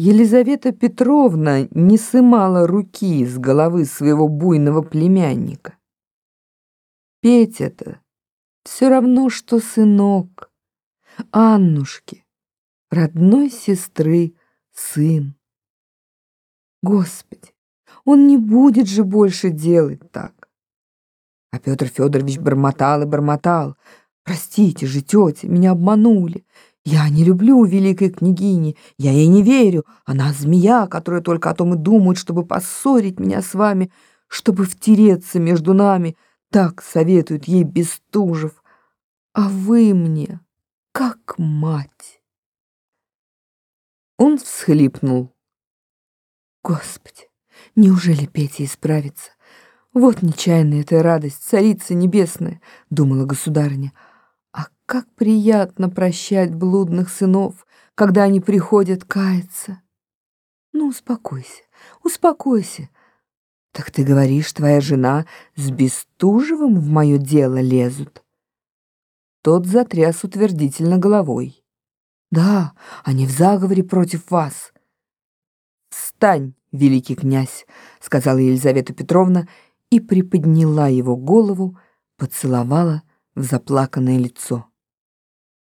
Елизавета Петровна не сымала руки с головы своего буйного племянника. Петя-то все равно, что сынок Аннушки, родной сестры сын. Господи, он не будет же больше делать так. А Петр Федорович бормотал и бормотал. «Простите же, тетя, меня обманули. Я не люблю великой княгини, я ей не верю. Она змея, которая только о том и думает, чтобы поссорить меня с вами, чтобы втереться между нами. Так советует ей Бестужев. А вы мне, как мать. Он всхлипнул. Господи, неужели Петя исправится? Вот нечаянная эта радость, царица небесная, думала государыня. Как приятно прощать блудных сынов, когда они приходят каяться. Ну, успокойся, успокойся. Так ты говоришь, твоя жена с Бестужевым в мое дело лезут? Тот затряс утвердительно головой. Да, они в заговоре против вас. Встань, великий князь, сказала Елизавета Петровна и приподняла его голову, поцеловала в заплаканное лицо.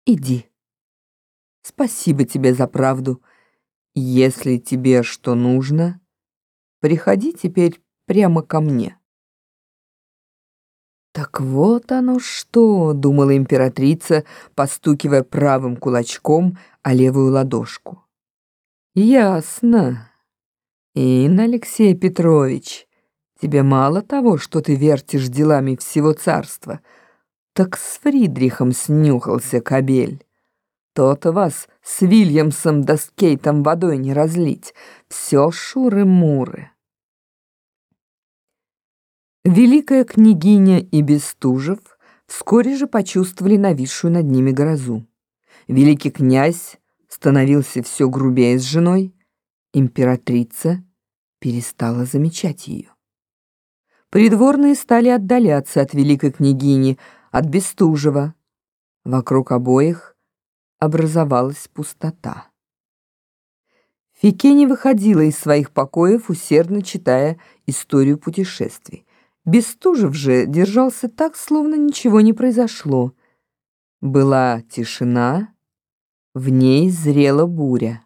Иди. Спасибо тебе за правду. Если тебе что нужно, приходи теперь прямо ко мне. Так вот оно что, думала императрица, постукивая правым кулачком о левую ладошку. Ясно. Инна Алексей Петрович, тебе мало того, что ты вертишь делами всего царства — так с Фридрихом снюхался кобель. То-то вас с Вильямсом да с Кейтом водой не разлить. Все шуры-муры. Великая княгиня и Бестужев вскоре же почувствовали нависшую над ними грозу. Великий князь становился все грубее с женой, императрица перестала замечать ее. Придворные стали отдаляться от великой княгини, от Бестужева. Вокруг обоих образовалась пустота. Фике не выходила из своих покоев, усердно читая историю путешествий. Бестужев же держался так, словно ничего не произошло. Была тишина, в ней зрела буря.